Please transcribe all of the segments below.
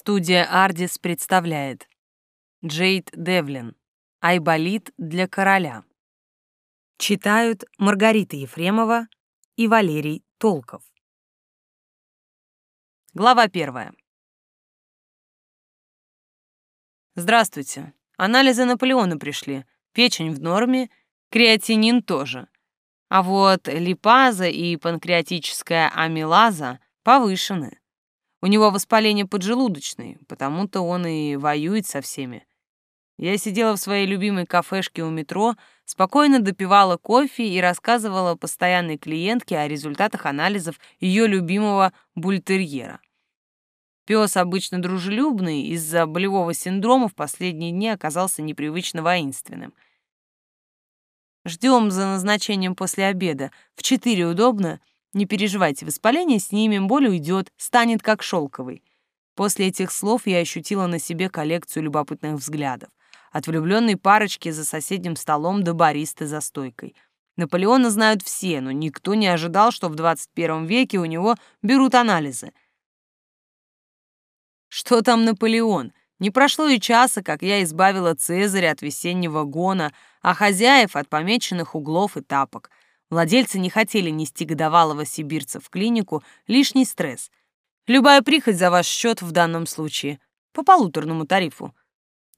Студия «Ардис» представляет Джейд Девлин «Айболит для короля». Читают Маргарита Ефремова и Валерий Толков. Глава первая. Здравствуйте. Анализы Наполеона пришли. Печень в норме, креатинин тоже. А вот липаза и панкреатическая амилаза повышены. У него воспаление поджелудочной, потому-то он и воюет со всеми. Я сидела в своей любимой кафешке у метро, спокойно допивала кофе и рассказывала постоянной клиентке о результатах анализов ее любимого бультерьера. Пес обычно дружелюбный, из-за болевого синдрома в последние дни оказался непривычно воинственным. Ждем за назначением после обеда. В четыре удобно — не переживайте, воспаление снимем, боль уйдет, станет как шелковый. После этих слов я ощутила на себе коллекцию любопытных взглядов. От влюбленной парочки за соседним столом до баристы за стойкой. Наполеона знают все, но никто не ожидал, что в 21 веке у него берут анализы. Что там Наполеон? Не прошло и часа, как я избавила Цезаря от весеннего гона, а хозяев от помеченных углов и тапок. Владельцы не хотели нести годовалого сибирца в клинику, лишний стресс. Любая прихоть за ваш счет в данном случае. По полуторному тарифу.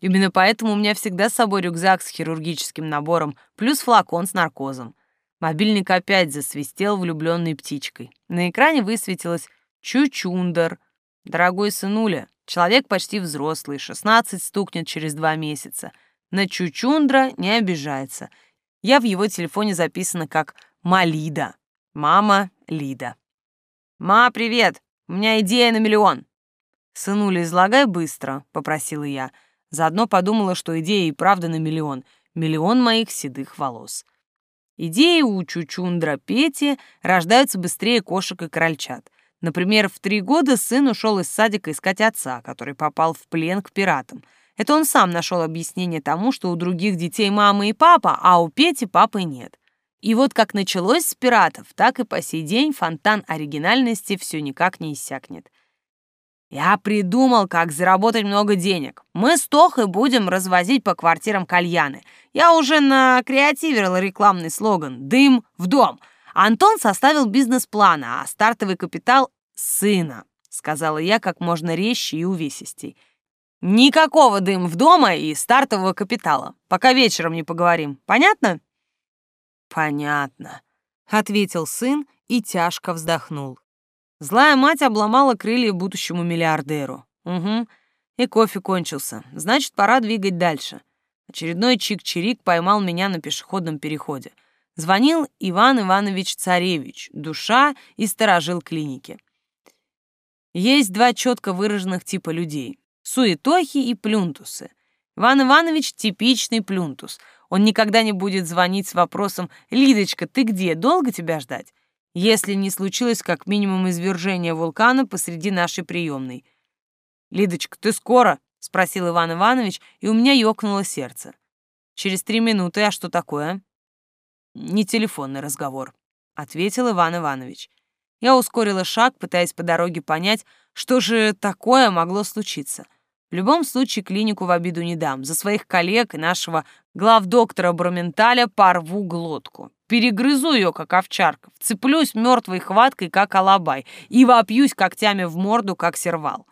Именно поэтому у меня всегда с собой рюкзак с хирургическим набором, плюс флакон с наркозом. Мобильник опять засвистел влюбленной птичкой. На экране высветилось «Чучундер». Дорогой сынуля, человек почти взрослый, 16 стукнет через два месяца. На Чучундра не обижается — я в его телефоне записана как Малида. Мама Лида. «Ма, привет! У меня идея на миллион!» «Сынуля, излагай быстро», — попросила я. Заодно подумала, что идея и правда на миллион. Миллион моих седых волос. Идеи у Чучундра Пети рождаются быстрее кошек и крольчат. Например, в три года сын ушел из садика искать отца, который попал в плен к пиратам — это он сам нашел объяснение тому, что у других детей мама и папа, а у Пети папы нет. И вот как началось с пиратов, так и по сей день фонтан оригинальности все никак не иссякнет. Я придумал, как заработать много денег. Мы с Тохой будем развозить по квартирам кальяны. Я уже накреативировал рекламный слоган «Дым в дом». Антон составил бизнес-план, а стартовый капитал — сына, сказала я как можно резче и увесистей. Никакого дым в дома и стартового капитала, пока вечером не поговорим. Понятно? Понятно, ответил сын и тяжко вздохнул. Злая мать обломала крылья будущему миллиардеру. Угу. И кофе кончился. Значит, пора двигать дальше. Очередной чик-чирик поймал меня на пешеходном переходе. Звонил Иван Иванович Царевич, душа и сторожил клиники. Есть два четко выраженных типа людей суетохи и плюнтусы. Иван Иванович — типичный плюнтус. Он никогда не будет звонить с вопросом «Лидочка, ты где? Долго тебя ждать?» если не случилось как минимум извержение вулкана посреди нашей приемной. «Лидочка, ты скоро?» — спросил Иван Иванович, и у меня ёкнуло сердце. «Через три минуты, а что такое?» «Не телефонный разговор», — ответил Иван Иванович. Я ускорила шаг, пытаясь по дороге понять, что же такое могло случиться. В любом случае клинику в обиду не дам. За своих коллег и нашего главдоктора Броменталя порву глотку. Перегрызу ее, как овчарка, вцеплюсь мертвой хваткой, как алабай, и вопьюсь когтями в морду, как сервал.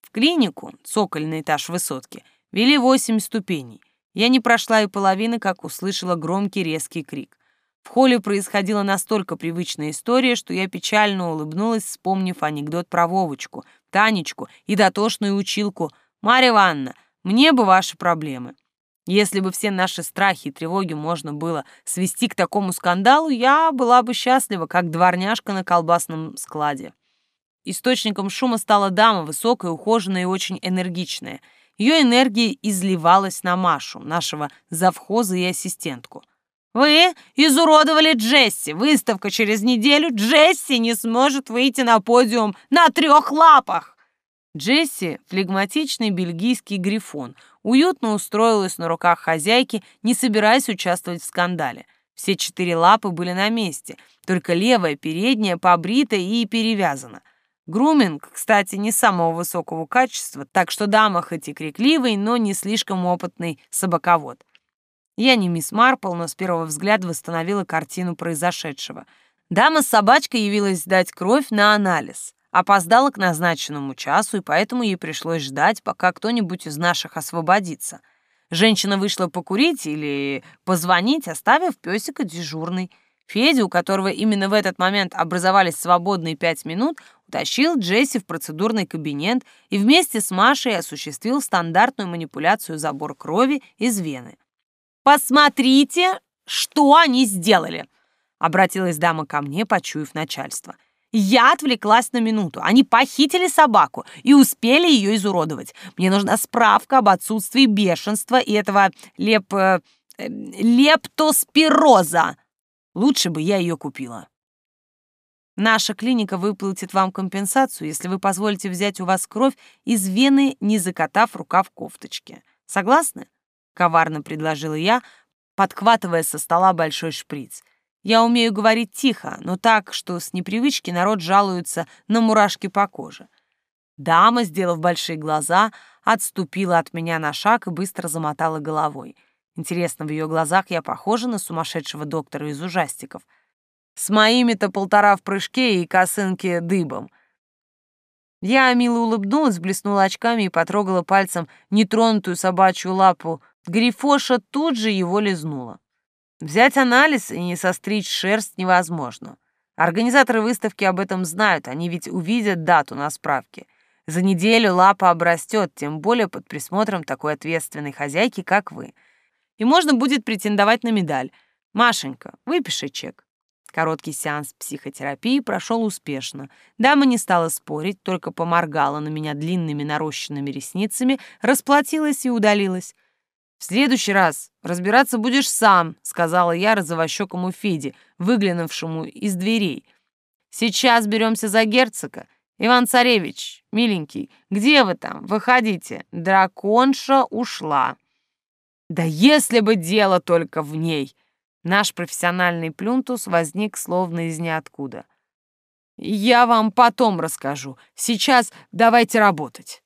В клинику, цокольный этаж высотки, вели восемь ступеней. Я не прошла и половины, как услышала громкий резкий крик. В холле происходила настолько привычная история, что я печально улыбнулась, вспомнив анекдот про Вовочку, Танечку и дотошную училку — Марья Ивановна, мне бы ваши проблемы. Если бы все наши страхи и тревоги можно было свести к такому скандалу, я была бы счастлива, как дворняжка на колбасном складе. Источником шума стала дама, высокая, ухоженная и очень энергичная. Ее энергия изливалась на Машу, нашего завхоза и ассистентку. «Вы изуродовали Джесси! Выставка через неделю! Джесси не сможет выйти на подиум на трех лапах!» Джесси, флегматичный бельгийский грифон, уютно устроилась на руках хозяйки, не собираясь участвовать в скандале. Все четыре лапы были на месте, только левая передняя побрита и перевязана. Груминг, кстати, не самого высокого качества, так что дама хоть и крикливый, но не слишком опытный собаковод. Я не мисс Марпл, но с первого взгляда восстановила картину произошедшего. Дама с собачкой явилась сдать кровь на анализ. Опоздала к назначенному часу, и поэтому ей пришлось ждать, пока кто-нибудь из наших освободится. Женщина вышла покурить или позвонить, оставив песика дежурный. Федя, у которого именно в этот момент образовались свободные пять минут, утащил Джесси в процедурный кабинет и вместе с Машей осуществил стандартную манипуляцию забор крови из вены. «Посмотрите, что они сделали!» — обратилась дама ко мне, почуяв начальство. «Я отвлеклась на минуту. Они похитили собаку и успели ее изуродовать. Мне нужна справка об отсутствии бешенства и этого леп... Э, лептоспироза!» Лучше бы я ее купила. Наша клиника выплатит вам компенсацию, если вы позволите взять у вас кровь из вены, не закатав рукав кофточки. Согласны? Коварно предложила я, подхватывая со стола большой шприц. Я умею говорить тихо, но так, что с непривычки народ жалуется на мурашки по коже. Дама, сделав большие глаза, отступила от меня на шаг и быстро замотала головой. Интересно, в ее глазах я похожа на сумасшедшего доктора из ужастиков. С моими-то полтора в прыжке и косынки дыбом. Я мило улыбнулась, блеснула очками и потрогала пальцем нетронутую собачью лапу. Грифоша тут же его лизнула. Взять анализ и не состричь шерсть невозможно. Организаторы выставки об этом знают, они ведь увидят дату на справке. За неделю лапа обрастет, тем более под присмотром такой ответственной хозяйки, как вы — и можно будет претендовать на медаль. Машенька, выпиши чек. Короткий сеанс психотерапии прошел успешно. Дама не стала спорить, только поморгала на меня длинными нарощенными ресницами, расплатилась и удалилась. «В следующий раз разбираться будешь сам», — сказала я розовощекому Феде, выглянувшему из дверей. «Сейчас беремся за герцога. Иван-царевич, миленький, где вы там? Выходите. Драконша ушла». Да если бы дело только в ней! Наш профессиональный плюнтус возник словно из ниоткуда. Я вам потом расскажу. Сейчас давайте работать.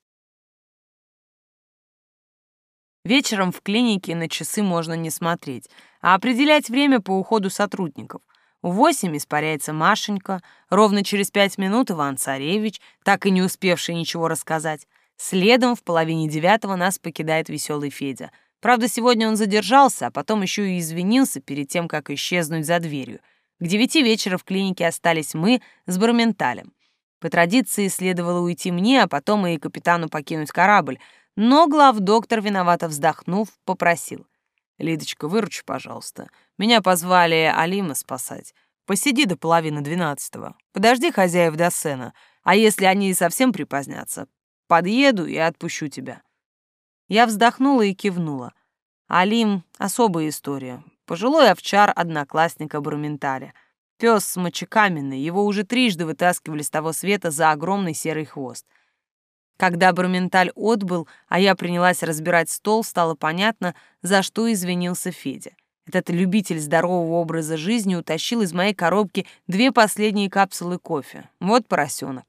Вечером в клинике на часы можно не смотреть, а определять время по уходу сотрудников. В восемь испаряется Машенька, ровно через пять минут Иван-Царевич, так и не успевший ничего рассказать. Следом в половине девятого нас покидает веселый Федя — Правда, сегодня он задержался, а потом еще и извинился перед тем, как исчезнуть за дверью. К девяти вечера в клинике остались мы с Барменталем. По традиции следовало уйти мне, а потом и капитану покинуть корабль, но главдоктор, виновато вздохнув, попросил. «Лидочка, выручи, пожалуйста. Меня позвали Алима спасать. Посиди до половины двенадцатого. Подожди хозяев до сцена, а если они совсем припозднятся, подъеду и отпущу тебя». Я вздохнула и кивнула. Алим — особая история. Пожилой овчар одноклассника Брументаля. Пес с мочекаменный, его уже трижды вытаскивали с того света за огромный серый хвост. Когда Брументаль отбыл, а я принялась разбирать стол, стало понятно, за что извинился Федя. Этот любитель здорового образа жизни утащил из моей коробки две последние капсулы кофе. Вот поросенок.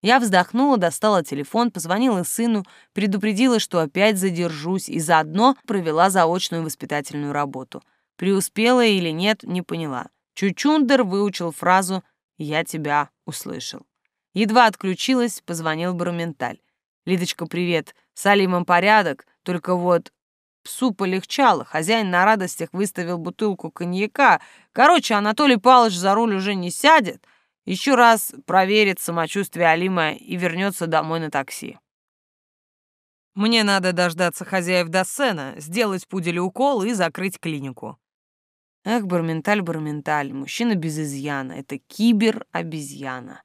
Я вздохнула, достала телефон, позвонила сыну, предупредила, что опять задержусь, и заодно провела заочную воспитательную работу. Преуспела или нет, не поняла. Чучундер выучил фразу «Я тебя услышал». Едва отключилась, позвонил Барументаль. «Лидочка, привет. С Алимом порядок, только вот псу полегчало. Хозяин на радостях выставил бутылку коньяка. Короче, Анатолий Павлович за руль уже не сядет еще раз проверит самочувствие Алима и вернется домой на такси. Мне надо дождаться хозяев до сцена, сделать пуделю укол и закрыть клинику. Эх, Барменталь, Барменталь, мужчина без изъяна, это кибер-обезьяна.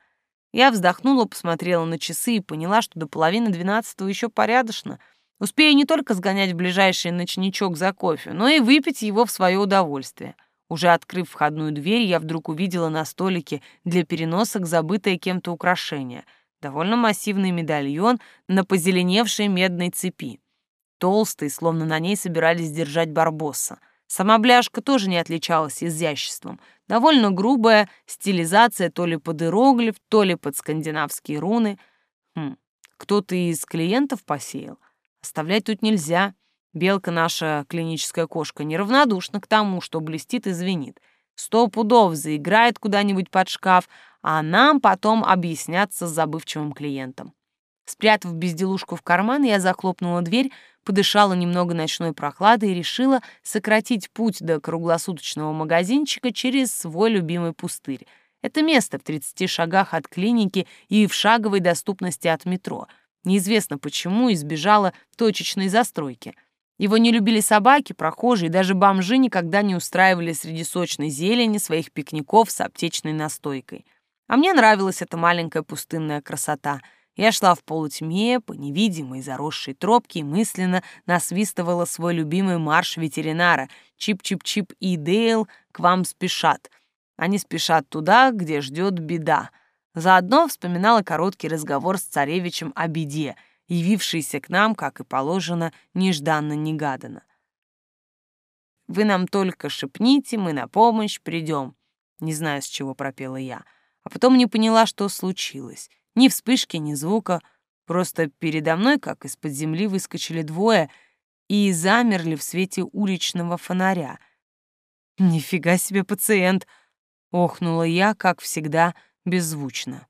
Я вздохнула, посмотрела на часы и поняла, что до половины двенадцатого еще порядочно. Успею не только сгонять в ближайший ночничок за кофе, но и выпить его в свое удовольствие — уже открыв входную дверь, я вдруг увидела на столике для переносок забытое кем-то украшение. Довольно массивный медальон на позеленевшей медной цепи. Толстый, словно на ней собирались держать барбосса. Сама бляшка тоже не отличалась изяществом. Довольно грубая стилизация то ли под иероглиф, то ли под скандинавские руны. Хм, кто-то из клиентов посеял. Оставлять тут нельзя. Белка наша клиническая кошка неравнодушна к тому, что блестит и звенит. Сто пудов заиграет куда-нибудь под шкаф, а нам потом объясняться с забывчивым клиентом. Спрятав безделушку в карман, я захлопнула дверь, подышала немного ночной прохладой и решила сократить путь до круглосуточного магазинчика через свой любимый пустырь. Это место в 30 шагах от клиники и в шаговой доступности от метро. Неизвестно почему избежала точечной застройки. Его не любили собаки, прохожие, даже бомжи никогда не устраивали среди сочной зелени своих пикников с аптечной настойкой. А мне нравилась эта маленькая пустынная красота — я шла в полутьме по невидимой заросшей тропке и мысленно насвистывала свой любимый марш ветеринара «Чип-чип-чип и Дейл к вам спешат». Они спешат туда, где ждет беда. Заодно вспоминала короткий разговор с царевичем о беде, явившийся к нам, как и положено, нежданно-негаданно. «Вы нам только шепните, мы на помощь придем», не знаю, с чего пропела я, а потом не поняла, что случилось. Ни вспышки, ни звука. Просто передо мной, как из-под земли, выскочили двое и замерли в свете уличного фонаря. «Нифига себе пациент!» — охнула я, как всегда, беззвучно.